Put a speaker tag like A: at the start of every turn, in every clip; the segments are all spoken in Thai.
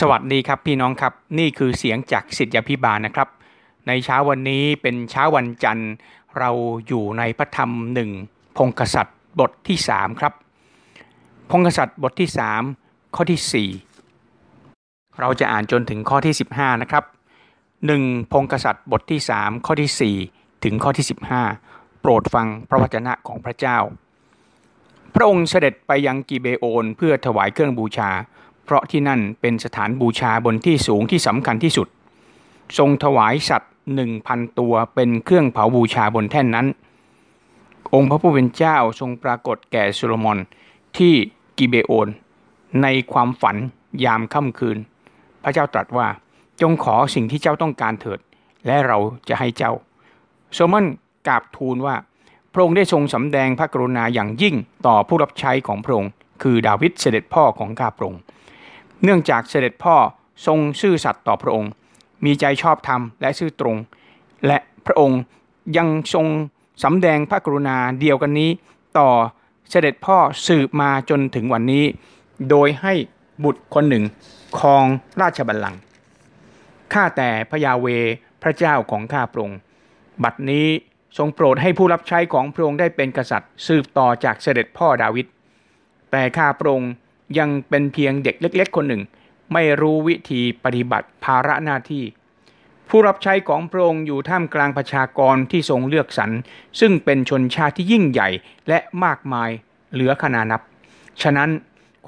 A: สวัสดีครับพี่น้องครับนี่คือเสียงจากสิทธิพิบาลนะครับ ในเช้าวันนี้เป็นเช้าวันจันทร์ เราอยู่ในพระธรรมหนึ่งพงกษัตริย์บทที่สามครับพงกษัตริย์บทที่สามข้อที่สี่เราจะอ่านจนถึงข้อที่สิบห้านะครับหนึ่งพงกษัตริย์บทที่สามข้อที่สี่ถึงข้อที่สิบห้าโปรดฟังพระวจนะของพระเจ้า พระองค์เสด็จไปยังกิเบโอนเพื่อถวายเครื่องบูชา เพราะที่นั่นเป็นสถานบูชาบนที่สูงที่สำคัญที่สุด ทรงถวายสัตว์หนึ่งพันตัวเป็นเครื่องเผาบูชาบนแท่นนั้น องค์พระผู้เป็นเจ้าทรงปรากฏแก่โซโลมอนที่กิเบโอน ในความฝันยามค่ำคืน พระเจ้าตรัสว่าจงขอสิ่งที่เจ้าต้องการเถิด และเราจะให้เจ้า โซโลมอนกราบทูลว่าพระองค์ได้ทรงสำแดงพระกรุณาอย่างยิ่งต่อผู้รับใช้ของพระองค์คือดาวิดเสด็จพ่อของข้าพระองค์ เนื่องจากเสด็จพ่อทรงซื่อสัตย์ต่อพระองค์ มีใจชอบธรรมและซื่อตรง และพระองค์ยังทรงสำแดงพระกรุณาเดียวกันนี้ ต่อเสด็จพ่อสืบมาจนถึงวันนี้ โดยให้บุตรคนหนึ่งครองราชบัลลังก์ข้าแต่พระยาเวพระเจ้าของข้าพระองค์บัดนี้ทรงโปรดให้ผู้รับใช้ของพระองค์ได้เป็นกษัตริย์ สืบต่อจากเสด็จพ่อดาวิดแต่ข้าพระองค์ ยังเป็นเพียงเด็กเล็ก ๆ คนหนึ่ง ไม่รู้วิธีปฏิบัติภาระหน้าที่ ผู้รับใช้ของพระองค์อยู่ท่ามกลางประชากรที่ทรงเลือกสรรซึ่งเป็นชนชาติที่ยิ่งใหญ่และมากมายเหลือขนานับ ฉะนั้น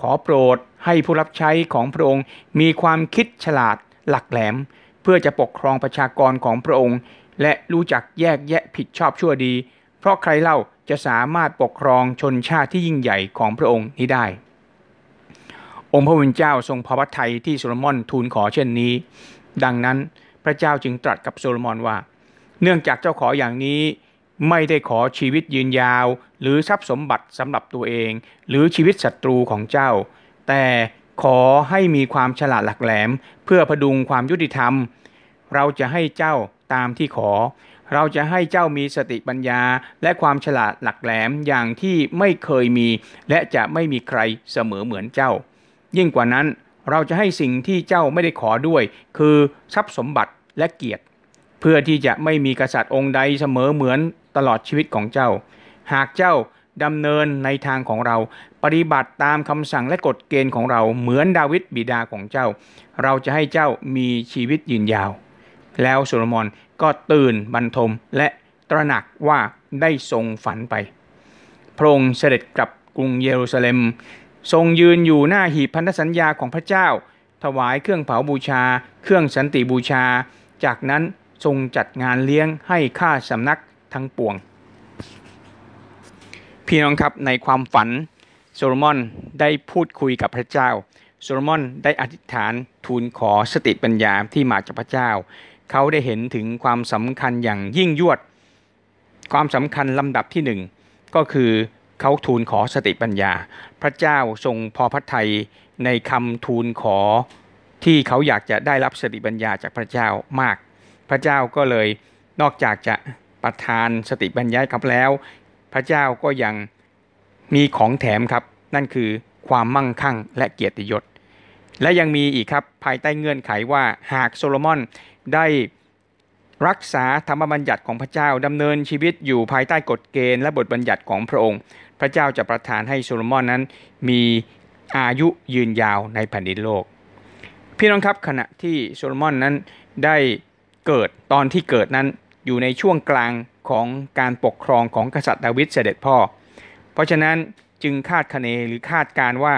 A: ขอโปรดให้ผู้รับใช้ของพระองค์มีความคิดฉลาดหลักแหลม เพื่อจะปกครองประชากรของพระองค์ และรู้จักแยกแยะผิดชอบชั่วดี เพราะใครเล่าจะสามารถปกครองชนชาติที่ยิ่งใหญ่ของพระองค์นี้ได้ องค์พระผู้เจ้าทรงพระวัทัยที่โซโลมอนทูลขอเช่นนี้ ดังนั้นพระเจ้าจึงตรัสกับโซโลมอนว่า เนื่องจากเจ้าขออย่างนี้ไม่ได้ขอชีวิตยืนยาว หรือทรัพย์สมบัติสำหรับตัวเอง หรือชีวิตศัตรูของเจ้า แต่ขอให้มีความฉลาดหลักแหลม เพื่อพดุงความยุติธรรม เราจะให้เจ้าตามที่ขอ เราจะให้เจ้ามีสติปัญญา และความฉลาดหลักแหลมอย่างที่ไม่เคยมี และจะไม่มีใครเสมอเหมือนเจ้า ยิ่งกว่านั้นเราจะให้สิ่งที่เจ้าไม่ได้ขอด้วย คือทรัพย์สมบัติและเกียรติ เพื่อที่จะไม่มีกษัตริย์องค์ใดเสมอเหมือนตลอดชีวิตของเจ้า หากเจ้าดำเนินในทางของเรา ปฏิบัติตามคำสั่งและกฎเกณฑ์ของเราเหมือนดาวิดบิดาของเจ้า เราจะให้เจ้ามีชีวิตยืนยาว แล้วโซโลมอนก็ตื่นบรรทมและตระหนักว่าได้ทรงฝันไป พระองค์เสด็จกลับกรุงเยรูซาเล็ม ทรงยืนอยู่หน้าหีบพันธสัญญาของพระเจ้า ถวายเครื่องเผาบูชา เครื่องสันติบูชา จากนั้นทรงจัดงานเลี้ยงให้ข้าสำนักทั้งปวง พี่น้องครับในความฝันโซโลมอนได้พูดคุยกับพระเจ้า โซโลมอนได้อธิษฐานทูลขอสติปัญญาที่มาจากพระเจ้า เขาได้เห็นถึงความสำคัญอย่างยิ่งยวด ความสำคัญลำดับที่หนึ่งก็คือ เขาทูลขอสติปัญญา พระเจ้าทรงพอพระทัยในคำทูลขอที่เขาอยากจะได้รับสติปัญญาจากพระเจ้ามาก พระเจ้าก็เลยนอกจากจะประทานสติปัญญาครับแล้ว พระเจ้าก็ยังมีของแถมครับ นั่นคือความมั่งคั่งและเกียรติยศ และยังมีอีกครับภายใต้เงื่อนไขว่าหากโซโลมอนได้รักษาธรรมบัญญัติของพระเจ้าดำเนินชีวิตอยู่ภายใต้กฎเกณฑ์และบทบัญญัติของพระองค์ พระเจ้าจะประทานให้โซโลมอนนั้นมีอายุยืนยาวในแผ่นดินโลก พี่น้องครับขณะที่โซโลมอนนั้นได้เกิดตอนที่เกิดนั้นอยู่ในช่วงกลางของการปกครองของกษัตริย์ดาวิดเสด็จพ่อ เพราะฉะนั้นจึงคาดคะเนหรือคาดการณ์ว่า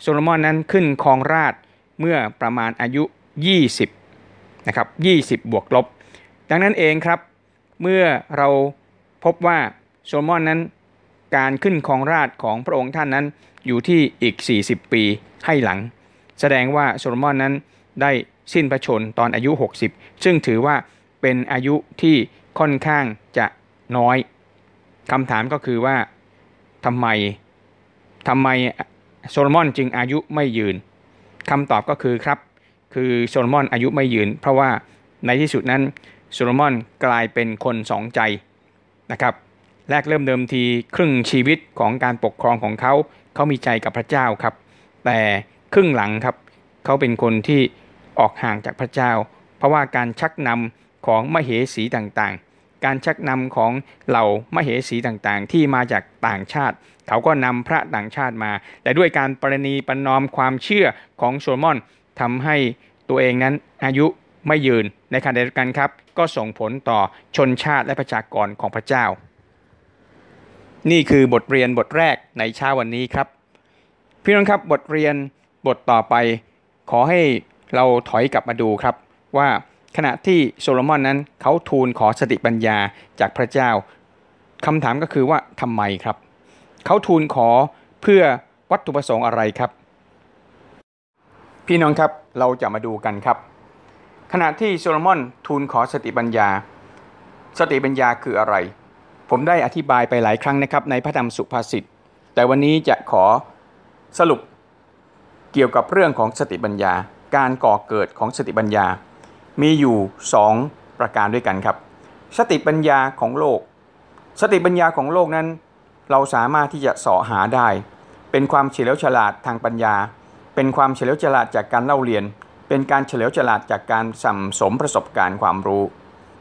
A: โซโลมอนนั้นขึ้นครองราชย์เมื่อประมาณอายุ 20นะครับ20 บวกลบ ดังนั้นเองครับ เมื่อเราพบว่าโซโลมอนนั้น การขึ้นครองราชย์ของพระองค์ท่านนั้นอยู่ที่อีก 40 ปีให้หลัง แสดงว่าโซโลมอนนั้นได้สิ้นพระชนม์ตอนอายุ 60 ซึ่งถือว่าเป็นอายุที่ค่อนข้างจะน้อยคำถามก็คือว่าทำไมทำไมโซโลมอนจึงอายุไม่ยืนคำตอบก็คือครับ คือโซโลมอนอายุไม่ยืน เพราะว่าในที่สุดนั้นโซโลมอนกลายเป็นคนสองใจนะครับ แรกเริ่มเดิมทีครึ่งชีวิตของการปกครองของเขา เขามีใจกับพระเจ้าครับ แต่ครึ่งหลังครับ เขาเป็นคนที่ออกห่างจากพระเจ้า เพราะว่าการชักนำของมเหสีต่างๆ การชักนำของเหล่ามเหสีต่างๆ ที่มาจากต่างชาติ เขาก็นำพระต่างชาติมา แต่ด้วยการปรณีประนอมความเชื่อของโซโลมอนทำให้ตัวเองนั้นอายุไม่ยืนในขณะเดียวกันครับ ก็ส่งผลต่อชนชาติและประชากรของพระเจ้า นี่คือบทเรียนบทแรกในเช้าวันนี้ครับ พี่น้องครับบทเรียนบทต่อไป ขอให้เราถอยกลับมาดูครับ ว่าขณะที่โซโลมอนนั้นเขาทูลขอสติปัญญาจากพระเจ้าคำถามก็คือว่าทำไมครับ เขาทูลขอเพื่อวัตถุประสงค์อะไรครับ พี่น้องครับเราจะมาดูกันครับ ขณะที่โซโลมอนทูลขอสติปัญญา สติปัญญาคืออะไร ผมได้อธิบายไปหลายครั้งนะครับในพระธรรมสุภาษิต แต่วันนี้จะขอสรุปเกี่ยวกับเรื่องของสติปัญญา การก่อเกิดของสติปัญญา มีอยู่ 2 ประการด้วยกันครับ สติปัญญาของโลก สติปัญญาของโลกนั้น เราสามารถที่จะสอหาได้ เป็นความเฉลียวฉลาดทางปัญญา เป็นความเฉลียวฉลาดจากการเล่าเรียน เป็นการเฉลียวฉลาดจากการสัมสมประสบการณ์ความรู้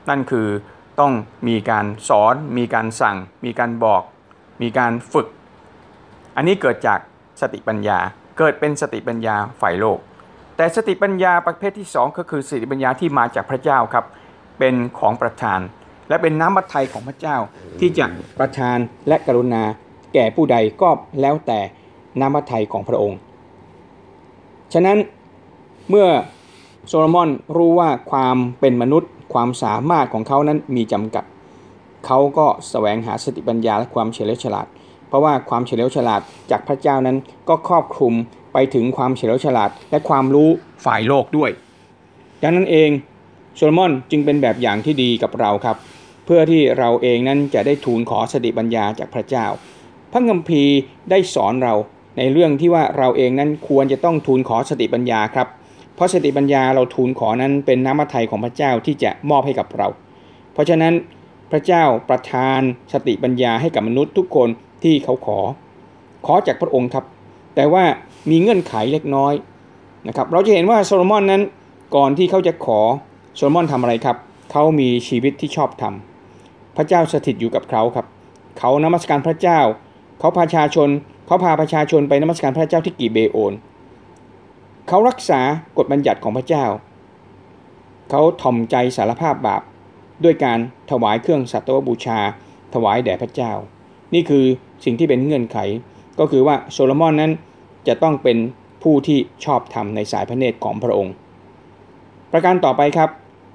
A: นั่นคือ ต้องมีการสอน มีการสั่ง มีการบอก มีการฝึก อันนี้เกิดจากสติปัญญา เกิดเป็นสติปัญญาฝ่ายโลก แต่สติปัญญาประเภทที่ 2 ก็คือสติปัญญาที่มาจากพระเจ้าครับ เป็นของประทาน และเป็นน้ำมัทไทยของพระเจ้าที่จะประทานและกรุณาแก่ผู้ใดก็แล้วแต่น้ำมัทไทยของพระองค์ ฉะนั้นเมื่อโซโลมอนรู้ว่าความเป็นมนุษย์ ความสามารถของเขานั้นมีจำกัด เขาก็แสวงหาสติปัญญาและความเฉลียวฉลาด เพราะว่าความเฉลียวฉลาดจากพระเจ้านั้นก็ครอบคลุมไปถึงความเฉลียวฉลาด และความรู้ฝ่ายโลกด้วย ดังนั้นเองโซโลมอนจึงเป็นแบบอย่างที่ดีกับเราครับ เพื่อที่เราเองนั้นจะได้ทูลขอสติปัญญาจากพระเจ้า พระคัมภีร์ได้สอนเราในเรื่องที่ว่าเราเองนั้นควรจะต้องทูลขอสติปัญญาครับ เพราะสติปัญญาเราทูลขอนั้นเป็นน้ำมัทไทยของพระเจ้าที่จะมอบให้กับเรา เพราะฉะนั้นพระเจ้าประทานสติปัญญาให้กับมนุษย์ทุกคนที่เขาขอ ขอจากพระองค์ครับ แต่ว่ามีเงื่อนไขเล็กน้อยนะครับ เราจะเห็นว่าโซโลมอนนั้นก่อนที่เขาจะขอโซโลมอนทำอะไรครับ เขามีชีวิตที่ชอบธรรม พระเจ้าสถิตอยู่กับเขาครับ เขานมัสการพระเจ้า เขาพาประชาชน เขาพาประชาชนไปนมัสการพระเจ้าที่กีเบโอน เขารักษากฎบัญญัติของพระเจ้า เขาถ่อมใจสารภาพบาป ด้วยการถวายเครื่องสัตวบูชา ถวายแด่พระเจ้า นี่คือสิ่งที่เป็นเงื่อนไข ก็คือว่าโซโลมอนนั้นจะต้องเป็นผู้ที่ชอบธรรมในสายพระเนตรของพระองค์ ประการต่อไปครับ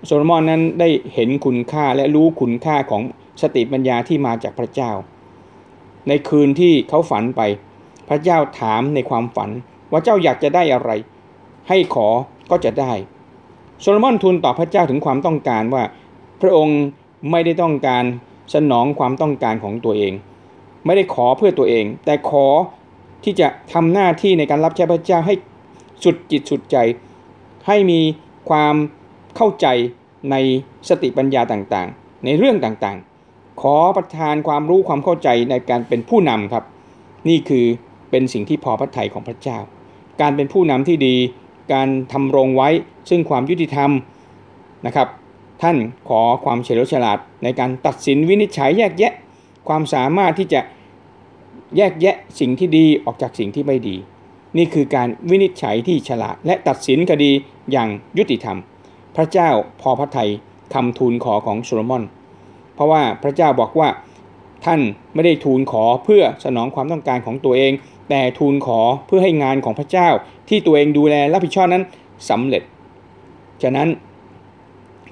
A: โซโลมอนนั้นได้เห็นคุณค่าและรู้คุณค่าของสติปัญญาที่มาจากพระเจ้า ในคืนที่เขาฝันไป พระเจ้าถามในความฝันว่าเจ้าอยากจะได้อะไร ให้ขอก็จะได้ โซโลมอนทูลตอบพระเจ้าถึงความต้องการว่า พระองค์ไม่ได้ต้องการสนองความต้องการของตัวเอง ไม่ได้ขอเพื่อตัวเอง แต่ขอที่จะทำหน้าที่ในการรับใช้พระเจ้าให้สุดจิตสุดใจ ให้มีความเข้าใจในสติปัญญาต่างๆ ในเรื่องต่างๆ ขอประทานความรู้ความเข้าใจในการเป็นผู้นำครับ นี่คือเป็นสิ่งที่พอพระทัยของพระเจ้า การเป็นผู้นำที่ดี การทำรงไว้ซึ่งความยุติธรรมนะครับ ท่านขอความเฉลียวฉลาดในการตัดสินวินิจฉัยแยกแยะ ความสามารถที่จะแยกแยะสิ่งที่ดีออกจากสิ่งที่ไม่ดี นี่คือการวินิจฉัยที่ฉลาด และตัดสินคดีอย่างยุติธรรม พระเจ้าพอพระทัยคำทูลขอของโซโลมอน เพราะว่าพระเจ้าบอกว่าท่านไม่ได้ทูลขอเพื่อสนองความต้องการของตัวเอง แต่ทูลขอเพื่อให้งานของพระเจ้าที่ตัวเองดูแลรับผิดชอบนั้นสำเร็จ ฉะนั้น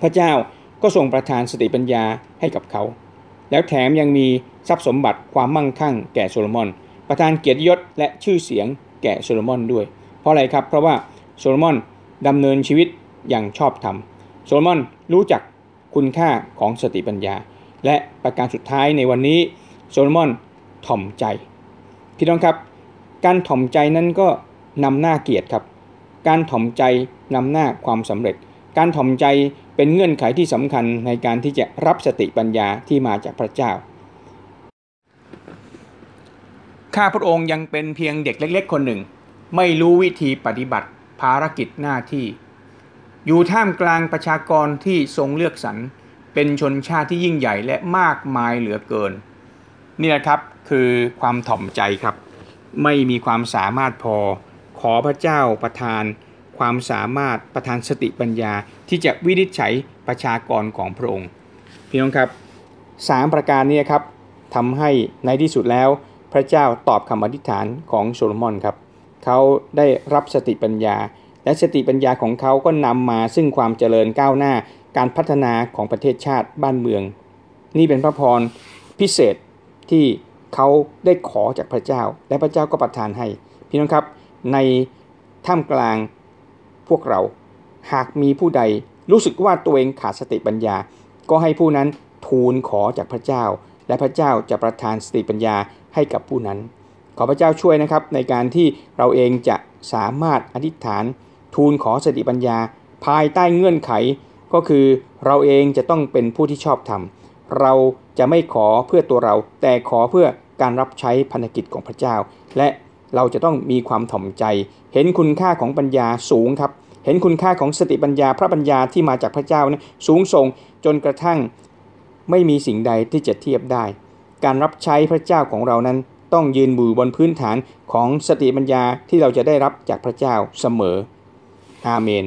A: พระเจ้าก็ทรงประทานสติปัญญาให้กับเขา แล้วแถมยังมีทรัพย์สมบัติความมั่งคั่งแก่โซโลมอน ประทานเกียรติยศและชื่อเสียงแก่โซโลมอนด้วย เพราะอะไรครับ เพราะว่าโซโลมอนดำเนินชีวิตอย่างชอบธรรม โซโลมอนรู้จักคุณค่าของสติปัญญา และประการสุดท้ายในวันนี้โซโลมอนถ่อมใจ พี่น้องครับ การถ่อมใจนั้นก็นำหน้าเกียรติครับ การถ่อมใจนำหน้าความสำเร็จ การถ่อมใจเป็นเงื่อนไขที่สำคัญในการที่จะรับสติปัญญาที่มาจากพระเจ้า ข้าพระองค์ยังเป็นเพียงเด็กเล็ก ๆ คนหนึ่ง ไม่รู้วิธีปฏิบัติภภารกิจหน้าที่ อยู่ท่ามกลางประชากรที่ทรงเลือกสรรเป็นชนชาติที่ยิ่งใหญ่และมากมายเหลือเกิน นี่แหละครับคือความถ่อมใจครับ ไม่มีความสามารถพอ ขอพระเจ้าประทานความสามารถประทานสติปัญญาที่จะวินิจฉัยประชากรของพระองค์พี่น้องครับสามประการนี้ครับทำให้ในที่สุดแล้วพระเจ้าตอบคำอธิษฐานของโซโลมอนครับเขาได้รับสติปัญญา และสติปัญญาของเขาก็นำมาซึ่งความเจริญก้าวหน้าการพัฒนาของประเทศชาติบ้านเมือง นี่เป็นพระพรพิเศษที่ เขาได้ขอจากพระเจ้า และพระเจ้าก็ประทานให้ พี่น้องครับ ในท่ามกลางพวกเรา หากมีผู้ใดรู้สึกว่าตัวเองขาดสติปัญญา ก็ให้ผู้นั้นทูลขอจากพระเจ้า และพระเจ้าจะประทานสติปัญญาให้กับผู้นั้น ขอพระเจ้าช่วยนะครับในการที่เราเองจะสามารถอธิษฐาน ทูลขอสติปัญญา ภายใต้เงื่อนไข ก็คือเราเองจะต้องเป็นผู้ที่ชอบธรรม เราจะไม่ขอเพื่อตัวเรา แต่ขอเพื่อการรับใช้พันธกิจของพระเจ้า และเราจะต้องมีความถ่อมใจ เห็นคุณค่าของปัญญาสูงครับ เห็นคุณค่าของสติปัญญาพระปัญญาที่มาจากพระเจ้านะสูงส่งจนกระทั่งไม่มีสิ่งใดที่จะเทียบได้ การรับใช้พระเจ้าของเรานั้น ต้องยืนบูบนพื้นฐานของสติปัญญาที่เราจะได้รับจากพระเจ้าเสมอ อาเมน